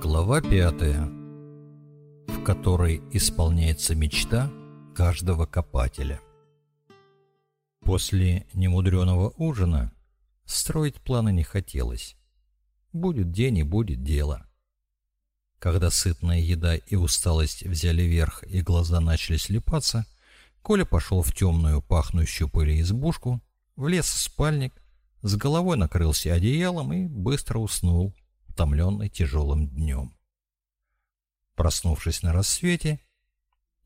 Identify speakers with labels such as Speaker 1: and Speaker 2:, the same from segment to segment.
Speaker 1: Глава пятая, в которой исполняется мечта каждого копателя. После немудреного ужина строить планы не хотелось. Будет день и будет дело. Когда сытная еда и усталость взяли верх и глаза начали слепаться, Коля пошел в темную, пахнущую пылью избушку, влез в спальник, с головой накрылся одеялом и быстро уснул, утомленный тяжелым днем. Проснувшись на рассвете,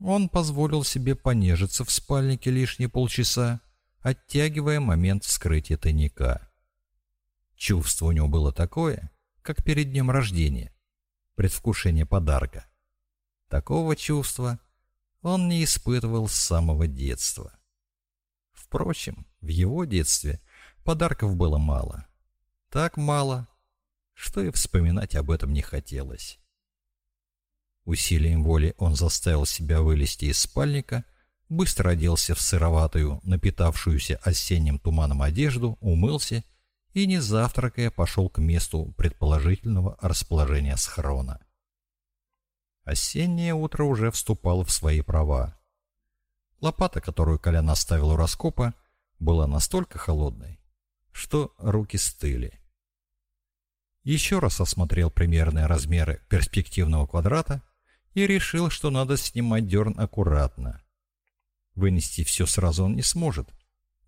Speaker 1: он позволил себе понежиться в спальнике лишние полчаса, оттягивая момент вскрытия тайника. Чувство у него было такое, как перед днем рождения, предвкушение подарка. Такого чувства он не испытывал с самого детства. Впрочем, в его детстве подарков было мало. Так мало, что и вспоминать об этом не хотелось. Усилием воли он заставил себя вылезти из спальника, быстро оделся в сыроватую, напитавшуюся осенним туманом одежду, умылся и, не завтракая, пошел к месту предположительного расположения схрона. Осеннее утро уже вступало в свои права. Лопата, которую Колян оставил у раскопа, была настолько холодной, что руки стыли. Еще раз осмотрел примерные размеры перспективного квадрата и решил, что надо снимать дерн аккуратно. Вынести все сразу он не сможет.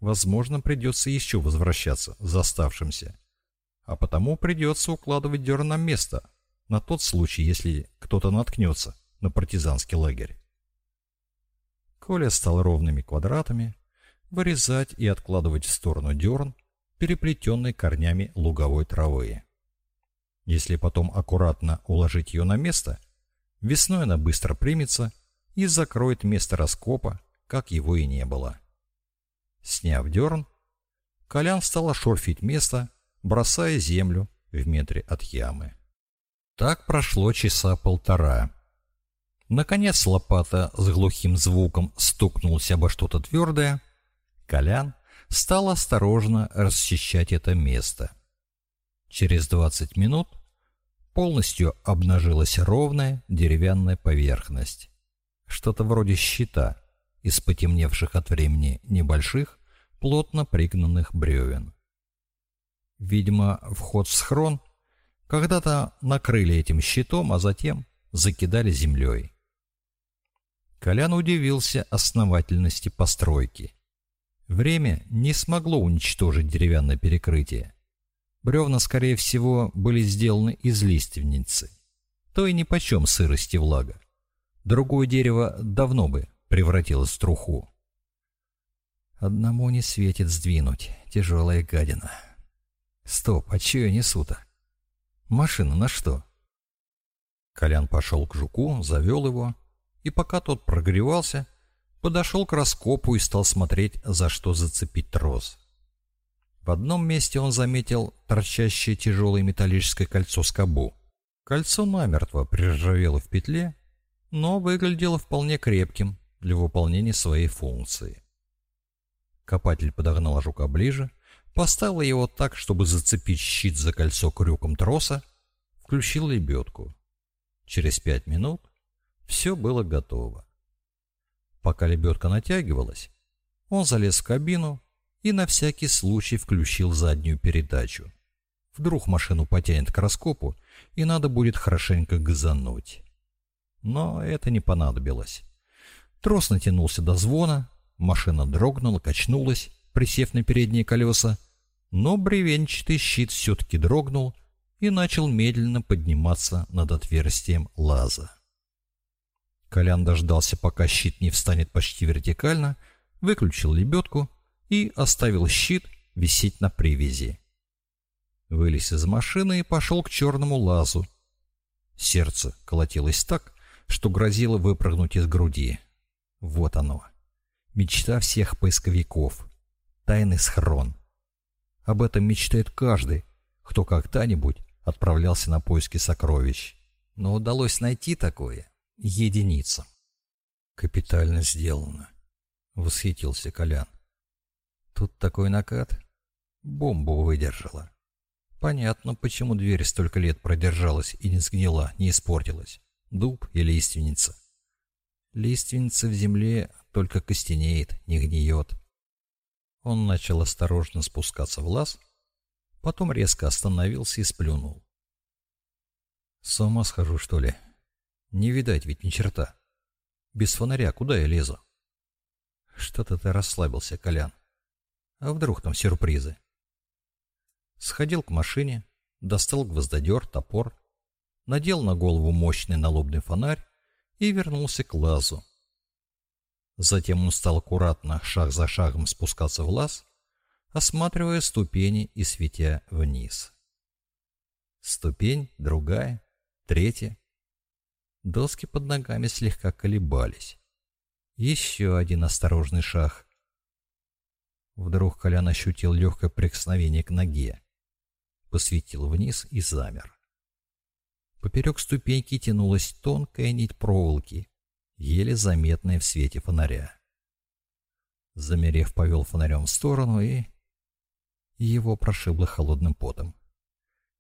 Speaker 1: Возможно, придется еще возвращаться за оставшимся. А потому придется укладывать дерн на место, на тот случай, если кто-то наткнется на партизанский лагерь. Коля стал ровными квадратами вырезать и откладывать в сторону дерн, переплетенный корнями луговой травы. Если потом аккуратно уложить ее на место, весной она быстро примется и закроет место раскопа, как его и не было. Сняв дерн, Колян стал ошорфить место, бросая землю в метре от ямы. Так прошло часа полтора. Наконец лопата с глухим звуком стукнулась обо что-то твердое. Колян стал осторожно расчищать это место. Через 20 минут полностью обнажилась ровная деревянная поверхность. Что-то вроде щита из потемневших от времени небольших, плотно пригнанных бревен. Видимо, вход в схрон когда-то накрыли этим щитом, а затем закидали землей. Колян удивился основательности постройки. Время не смогло уничтожить деревянное перекрытие. Бревна, скорее всего, были сделаны из лиственницы. То и нипочем сырости влага. Другое дерево давно бы превратилось в труху. Одному не светит сдвинуть, тяжелая гадина. Стоп, а че я несу-то? Машина на что? Колян пошел к жуку, завел его, и пока тот прогревался, подошел к раскопу и стал смотреть, за что зацепить трос. В одном месте он заметил торчащее тяжелое металлическое кольцо скобу. Кольцо намертво приржавело в петле, но выглядело вполне крепким для выполнения своей функции. Копатель подогнал жука ближе, поставил его так, чтобы зацепить щит за кольцо крюком троса, включил лебедку. Через пять минут все было готово. Пока лебедка натягивалась, он залез в кабину, и на всякий случай включил заднюю передачу. Вдруг машину потянет к раскопу, и надо будет хорошенько газануть. Но это не понадобилось. Трос натянулся до звона, машина дрогнула, качнулась, присев на передние колеса, но бревенчатый щит все-таки дрогнул и начал медленно подниматься над отверстием лаза. Колян дождался, пока щит не встанет почти вертикально, выключил лебедку и оставил щит висеть на привязи. Вылез из машины и пошел к черному лазу. Сердце колотилось так, что грозило выпрыгнуть из груди. Вот оно. Мечта всех поисковиков. Тайный схрон. Об этом мечтает каждый, кто когда-нибудь отправлялся на поиски сокровищ. Но удалось найти такое единицам. Капитально сделано, восхитился Колян. Тут такой накат. Бомбу выдержала. Понятно, почему дверь столько лет продержалась и не сгнила, не испортилась. Дуб и лиственница. Лиственница в земле только костенеет, не гниет. Он начал осторожно спускаться в лаз, потом резко остановился и сплюнул. С ума схожу, что ли? Не видать ведь ни черта. Без фонаря куда я лезу? Что-то ты расслабился, Колян. А вдруг там сюрпризы? Сходил к машине, достал гвоздодер, топор, надел на голову мощный налобный фонарь и вернулся к лазу. Затем он стал аккуратно, шаг за шагом спускаться в лаз, осматривая ступени и светя вниз. Ступень, другая, третья. Доски под ногами слегка колебались. Еще один осторожный шаг. Вдруг Колян ощутил легкое прикосновение к ноге. Посветил вниз и замер. Поперек ступеньки тянулась тонкая нить проволоки, еле заметная в свете фонаря. Замерев, повел фонарем в сторону и... Его прошибло холодным потом.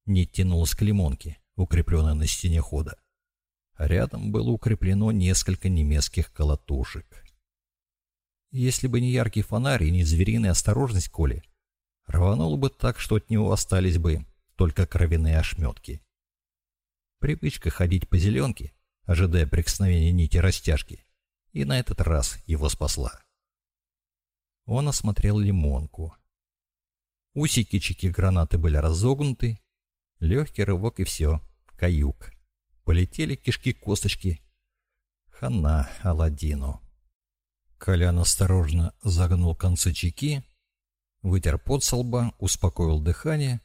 Speaker 1: Нить тянулась к лимонке, укрепленной на стене хода. Рядом было укреплено несколько немецких колотушек. Если бы не яркий фонарь и не звериная осторожность Коли, рвануло бы так, что от него остались бы только кровяные ошметки. Привычка ходить по зеленке, ожидая прикосновения нити растяжки, и на этот раз его спасла. Он осмотрел лимонку. Усики чеки гранаты были разогнуты, легкий рывок и все, каюк. Полетели кишки-косточки. Хана Аладдину. Колян осторожно загнул концы чеки, вытер пот со лба, успокоил дыхание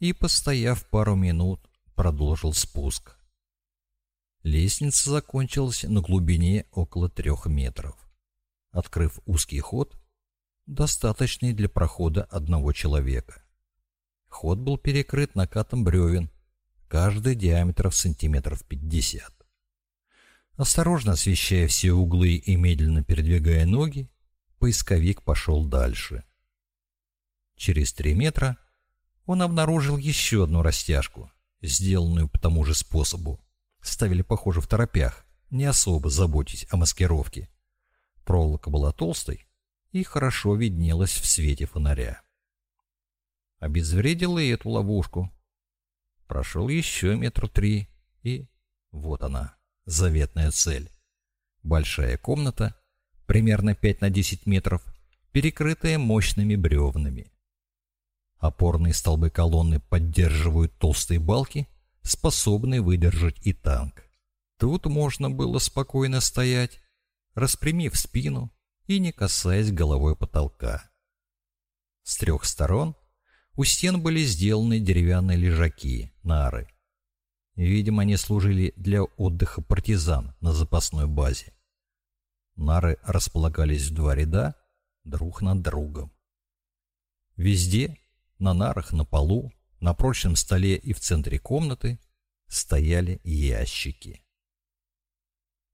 Speaker 1: и, постояв пару минут, продолжил спуск. Лестница закончилась на глубине около трех метров. Открыв узкий ход, достаточный для прохода одного человека. Ход был перекрыт накатом бревен, каждый диаметров сантиметров пятьдесят. Осторожно освещая все углы и медленно передвигая ноги, поисковик пошел дальше. Через три метра он обнаружил еще одну растяжку, сделанную по тому же способу. Ставили, похоже, в торопях, не особо заботясь о маскировке. Проволока была толстой и хорошо виднелась в свете фонаря. Обезвредил и эту ловушку. Прошел еще метр три, и вот она заветная цель. Большая комната, примерно 5 на 10 метров, перекрытая мощными бревнами. Опорные столбы колонны поддерживают толстые балки, способные выдержать и танк. Тут можно было спокойно стоять, распрямив спину и не касаясь головой потолка. С трех сторон у стен были сделаны деревянные лежаки, нары. Видимо, они служили для отдыха партизан на запасной базе. Нары располагались в два ряда, друг над другом. Везде, на нарах, на полу, на прочном столе и в центре комнаты стояли ящики.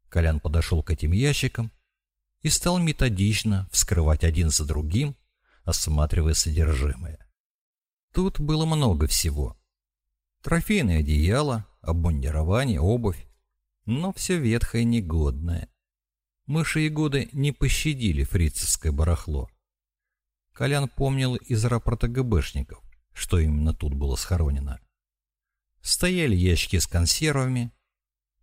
Speaker 1: Колян подошел к этим ящикам и стал методично вскрывать один за другим, осматривая содержимое. Тут было много всего. Трофейное одеяло, обмундирование, обувь, но все ветхое негодное. Мыши и годы не пощадили фрицевское барахло. Колян помнил из рапорта ГБшников, что именно тут было схоронено. Стояли ящики с консервами,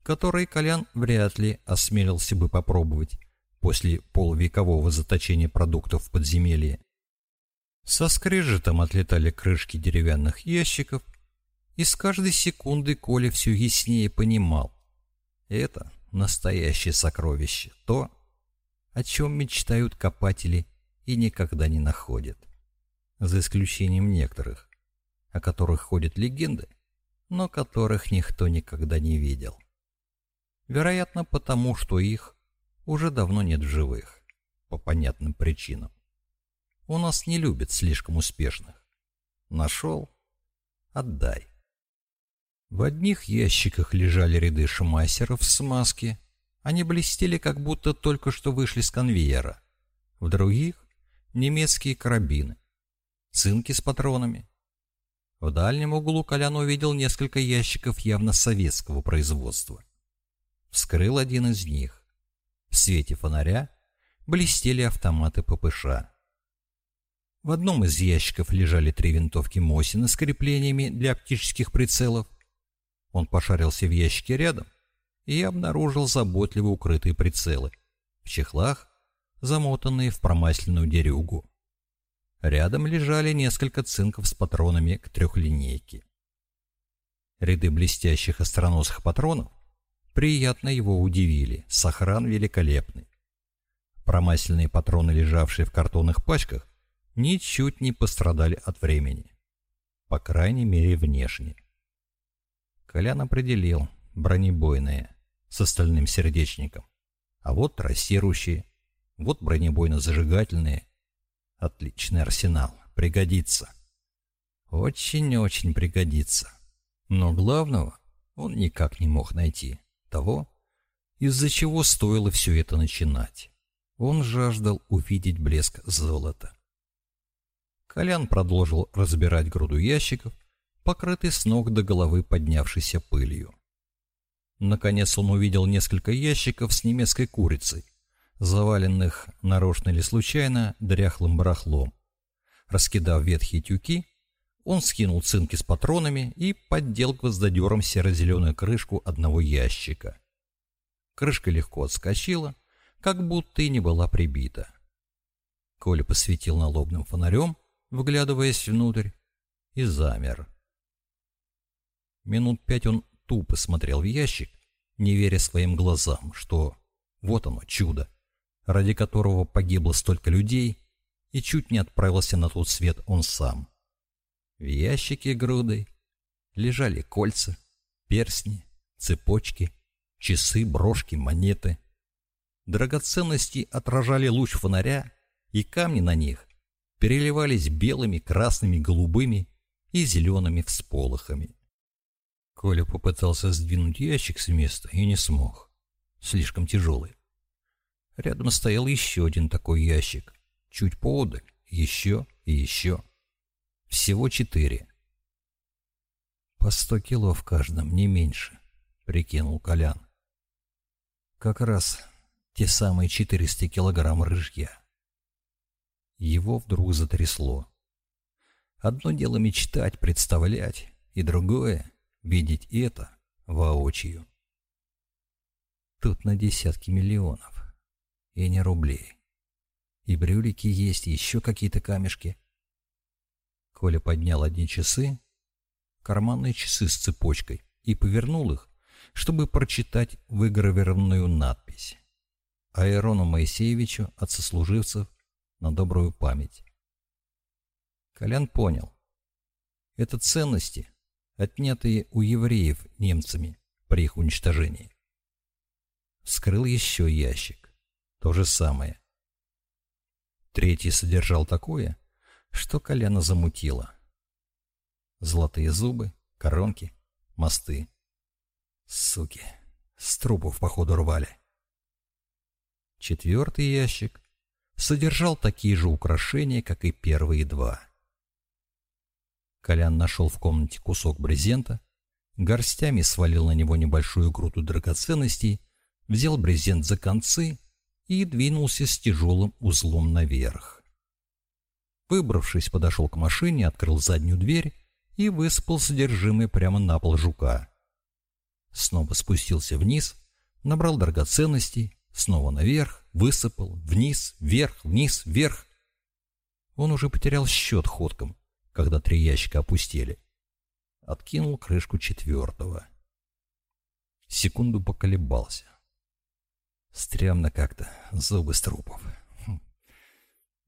Speaker 1: которые Колян вряд ли осмелился бы попробовать после полувекового заточения продуктов в подземелье. Со скрежетом отлетали крышки деревянных ящиков, и с каждой секунды Коля все яснее понимал. Это настоящее сокровище, то, о чем мечтают копатели и никогда не находят. За исключением некоторых, о которых ходят легенды, но которых никто никогда не видел. Вероятно, потому что их уже давно нет в живых, по понятным причинам. У нас не любят слишком успешных. Нашел — отдай. В одних ящиках лежали ряды шмайсеров в смазке. Они блестели, как будто только что вышли с конвейера. В других — немецкие карабины, цинки с патронами. В дальнем углу Колян увидел несколько ящиков явно советского производства. Вскрыл один из них. В свете фонаря блестели автоматы ППШ. В одном из ящиков лежали три винтовки Мосина с креплениями для оптических прицелов. Он пошарился в ящике рядом и обнаружил заботливо укрытые прицелы. В чехлах, замотанные в промасленную дерюгу. Рядом лежали несколько цинков с патронами к трехлинейке. Ряды блестящих остроносых патронов приятно его удивили, сохран великолепный. Промасленные патроны, лежавшие в картонных пачках, ничуть не пострадали от времени. По крайней мере, внешне. Колян определил бронебойные с остальным сердечником. А вот трассирующие, вот бронебойно-зажигательные. Отличный арсенал, пригодится. Очень-очень пригодится. Но главного он никак не мог найти. Того, из-за чего стоило все это начинать. Он жаждал увидеть блеск золота. Колян продолжил разбирать груду ящиков, покрытый с ног до головы поднявшейся пылью. Наконец он увидел несколько ящиков с немецкой курицей, заваленных нарочно или случайно дряхлым барахлом. Раскидав ветхие тюки, он скинул цинки с патронами и поддел гвоздодером серо-зеленую крышку одного ящика. Крышка легко отскочила, как будто и не была прибита. Коля посветил налобным фонарем, вглядываясь внутрь, и замер. Минут пять он тупо смотрел в ящик, не веря своим глазам, что вот оно, чудо, ради которого погибло столько людей, и чуть не отправился на тот свет он сам. В ящике грудой лежали кольца, перстни, цепочки, часы, брошки, монеты. Драгоценности отражали луч фонаря, и камни на них переливались белыми, красными, голубыми и зелеными всполохами. Коля попытался сдвинуть ящик с места и не смог. Слишком тяжелый. Рядом стоял еще один такой ящик. Чуть поодаль, еще и еще. Всего четыре. По сто кило в каждом, не меньше, прикинул Колян. Как раз те самые четыреста килограмм рыжья. Его вдруг затрясло. Одно дело мечтать, представлять, и другое — видеть это воочию. Тут на десятки миллионов. И не рублей. И брюлики есть, и еще какие-то камешки. Коля поднял одни часы, карманные часы с цепочкой, и повернул их, чтобы прочитать выгравированную надпись. Аэрону Моисеевичу от сослуживцев на добрую память. Колян понял. Это ценности, отнятые у евреев немцами при их уничтожении. Вскрыл еще ящик. То же самое. Третий содержал такое, что Коляна замутило. Золотые зубы, коронки, мосты. Суки, с трупов походу рвали. Четвертый ящик содержал такие же украшения, как и первые два. Колян нашел в комнате кусок брезента, горстями свалил на него небольшую груду драгоценностей, взял брезент за концы и двинулся с тяжелым узлом наверх. Выбравшись, подошел к машине, открыл заднюю дверь и выспал содержимое прямо на пол жука. Снова спустился вниз, набрал драгоценностей, снова наверх, высыпал, вниз, вверх, вниз, вверх. Он уже потерял счет ходкам, когда три ящика опустили. Откинул крышку четвертого. Секунду поколебался. Стрямно как-то, зубы с трупов. Хм.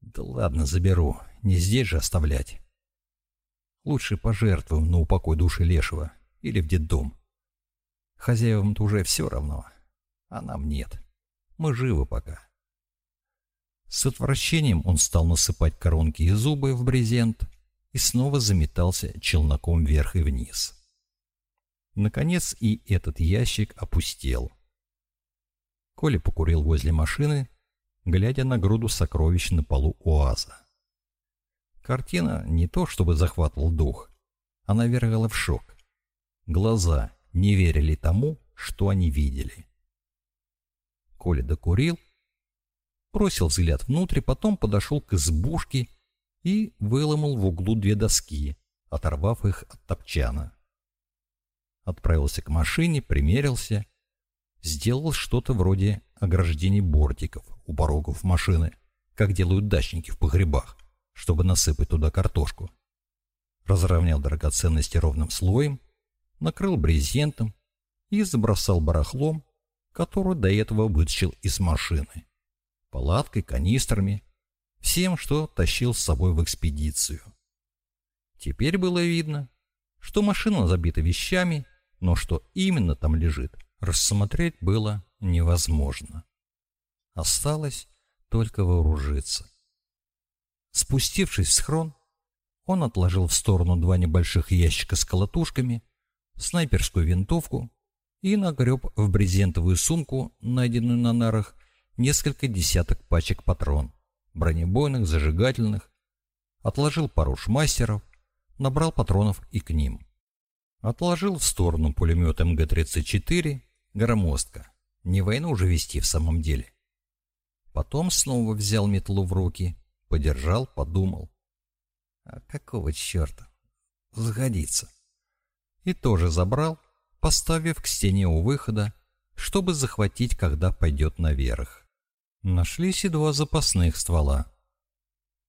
Speaker 1: Да ладно, заберу, не здесь же оставлять. Лучше пожертвую на упокой души Лешего или в детдом. Хозяевам-то уже все равно, а нам нет. Мы живы пока. С отвращением он стал насыпать коронки и зубы в брезент и снова заметался челноком вверх и вниз. Наконец и этот ящик опустел. Коля покурил возле машины, глядя на груду сокровищ на полу УАЗа. Картина не то чтобы захватывал дух, она вергала в шок. Глаза не верили тому, что они видели. Коля докурил, бросил взгляд внутрь, потом подошел к избушке и выломал в углу две доски, оторвав их от топчана. Отправился к машине, примерился, сделал что-то вроде ограждений бортиков у порогов машины, как делают дачники в погребах, чтобы насыпать туда картошку. Разровнял драгоценности ровным слоем, накрыл брезентом и забросал барахлом, которую до этого вытащил из машины. Палаткой, канистрами, всем, что тащил с собой в экспедицию. Теперь было видно, что машина забита вещами, но что именно там лежит, рассмотреть было невозможно. Осталось только вооружиться. Спустившись в схрон, он отложил в сторону два небольших ящика с колотушками, снайперскую винтовку и нагреб в брезентовую сумку, найденную на нарах, несколько десяток пачек патрон, бронебойных, зажигательных, отложил пару шмастеров, набрал патронов и к ним. Отложил в сторону пулемет МГ-34, громоздка, не войну уже вести в самом деле. Потом снова взял метлу в руки, подержал, подумал. А какого черта? Сгодится. И тоже забрал, поставив к стене у выхода, чтобы захватить, когда пойдет наверх. Нашлись и два запасных ствола.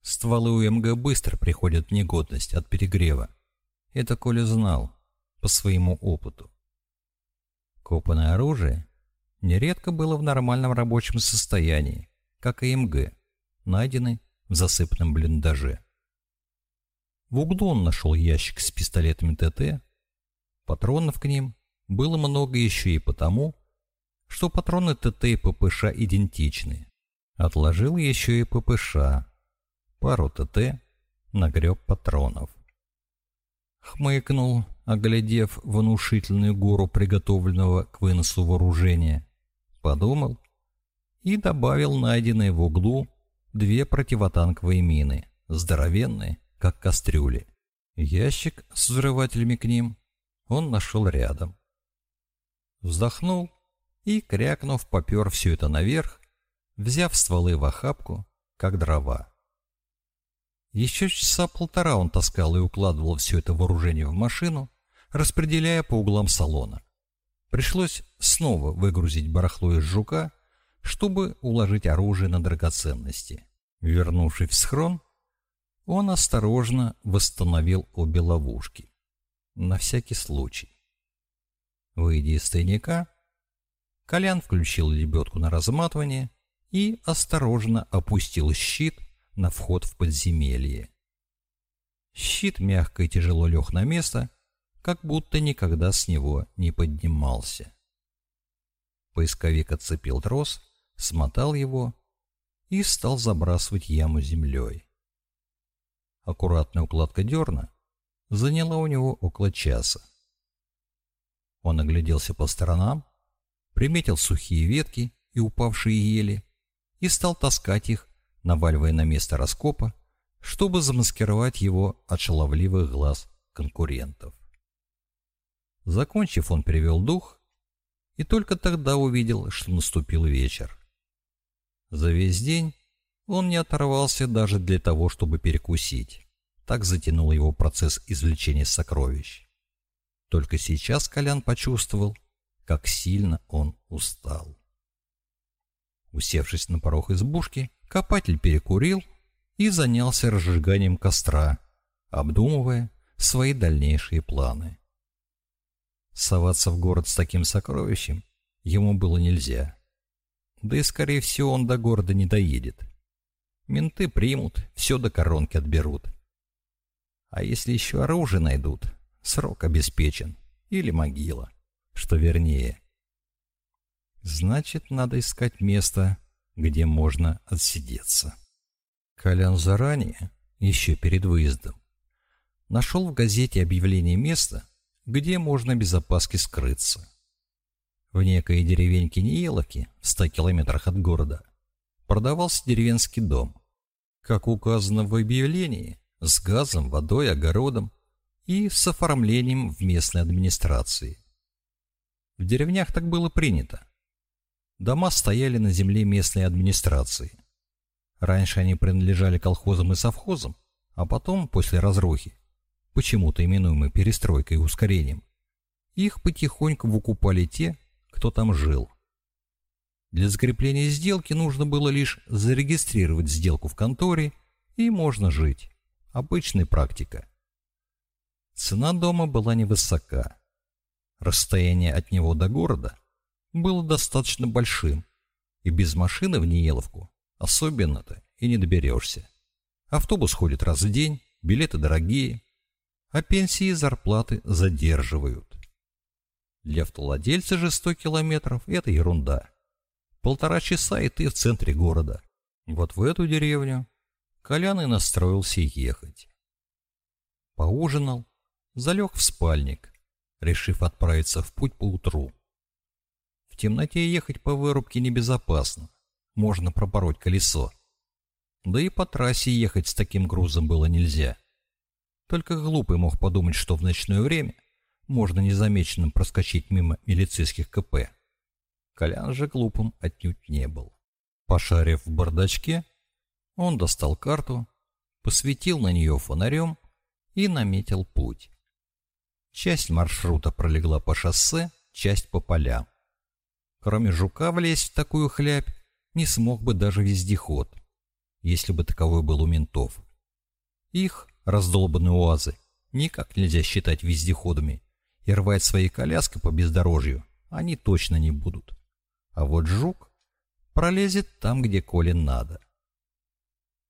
Speaker 1: Стволы у МГ быстро приходят в негодность от перегрева. Это Коля знал по своему опыту. Копанное оружие нередко было в нормальном рабочем состоянии, как и МГ, найденный в засыпанном блиндаже. В углу он нашел ящик с пистолетами ТТ. Патронов к ним было много еще и потому, что патроны ТТ и ППШ идентичны. Отложил еще и ППШ, пару ТТ, нагреб патронов. Хмыкнул, оглядев внушительную гору приготовленного к выносу вооружения. Подумал и добавил найденные в углу две противотанковые мины, здоровенные, как кастрюли. Ящик с взрывателями к ним он нашел рядом. Вздохнул и, крякнув, попер все это наверх, взяв стволы в охапку, как дрова. Еще часа полтора он таскал и укладывал все это вооружение в машину, распределяя по углам салона. Пришлось снова выгрузить барахло из жука, чтобы уложить оружие на драгоценности. Вернувшись в схрон, он осторожно восстановил обе ловушки. На всякий случай. Выйдя из тайника, Колян включил лебедку на разматывание и осторожно опустил щит на вход в подземелье. Щит мягко и тяжело лег на место, как будто никогда с него не поднимался. Поисковик отцепил трос, смотал его и стал забрасывать яму землей. Аккуратная укладка дерна заняла у него около часа. Он огляделся по сторонам, приметил сухие ветки и упавшие ели и стал таскать их, наваливая на место раскопа, чтобы замаскировать его от шаловливых глаз конкурентов. Закончив, он перевел дух и только тогда увидел, что наступил вечер. За весь день он не оторвался даже для того, чтобы перекусить. Так затянул его процесс извлечения сокровищ. Только сейчас Колян почувствовал, как сильно он устал. Усевшись на порог избушки, копатель перекурил и занялся разжиганием костра, обдумывая свои дальнейшие планы. Соваться в город с таким сокровищем ему было нельзя. Да и, скорее всего, он до города не доедет. Менты примут, все до коронки отберут. А если еще оружие найдут, срок обеспечен. Или могила, что вернее. Значит, надо искать место, где можно отсидеться. Колян заранее, еще перед выездом, нашел в газете объявление места, где можно без опаски скрыться. В некой деревеньке Нееловки, в ста километрах от города, продавался деревенский дом. Как указано в объявлении, с газом, водой, огородом и с оформлением в местной администрации. В деревнях так было принято. Дома стояли на земле местной администрации. Раньше они принадлежали колхозам и совхозам, а потом, после разрухи, почему-то именуемой перестройкой и ускорением, их потихоньку выкупали те, кто там жил. Для закрепления сделки нужно было лишь зарегистрировать сделку в конторе, и можно жить. Обычная практика. Цена дома была невысока. Расстояние от него до города было достаточно большим, и без машины в Ниеловку особенно-то и не доберешься. Автобус ходит раз в день, билеты дорогие, а пенсии и зарплаты задерживают. Для автовладельца же 100 километров – это ерунда. Полтора часа и ты в центре города. Вот в эту деревню Колян и настроился ехать. Поужинал, залег в спальник, решив отправиться в путь поутру. В темноте ехать по вырубке небезопасно, можно пропороть колесо. Да и по трассе ехать с таким грузом было нельзя. Только глупый мог подумать, что в ночное время можно незамеченным проскочить мимо милицейских КП. Колян же глупым отнюдь не был. Пошарив в бардачке, он достал карту, посветил на нее фонарем и наметил путь. Часть маршрута пролегла по шоссе, часть по полям. Кроме жука влезть в такую хлябь не смог бы даже вездеход, если бы таковой был у ментов. Их, раздолбанные уазы, никак нельзя считать вездеходами, и рвать свои коляски по бездорожью они точно не будут. А вот жук пролезет там, где Колин надо.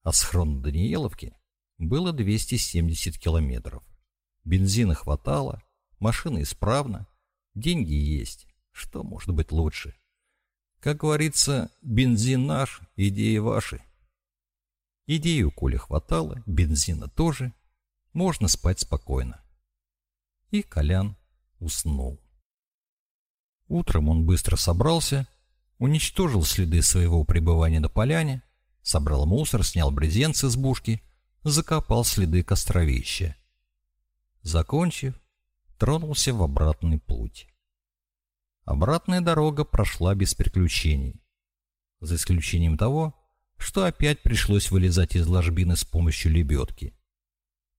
Speaker 1: А схрон Даниеловки было 270 километров. Бензина хватало, машина исправна, деньги есть. Что может быть лучше? Как говорится, бензин наш, идеи ваши. Идеи у хватало, бензина тоже. Можно спать спокойно. И Колян уснул. Утром он быстро собрался, уничтожил следы своего пребывания на поляне, собрал мусор, снял брезент с избушки, закопал следы костровища. Закончив, тронулся в обратный путь. Обратная дорога прошла без приключений. За исключением того, что опять пришлось вылезать из ложбины с помощью лебедки.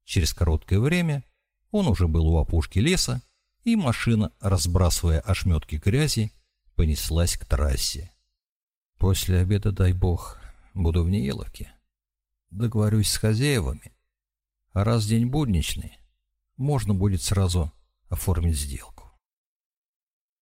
Speaker 1: Через короткое время он уже был у опушки леса, и машина, разбрасывая ошметки грязи, понеслась к трассе. После обеда, дай бог, буду в Нееловке. Договорюсь с хозяевами. А раз день будничный, можно будет сразу оформить сделку.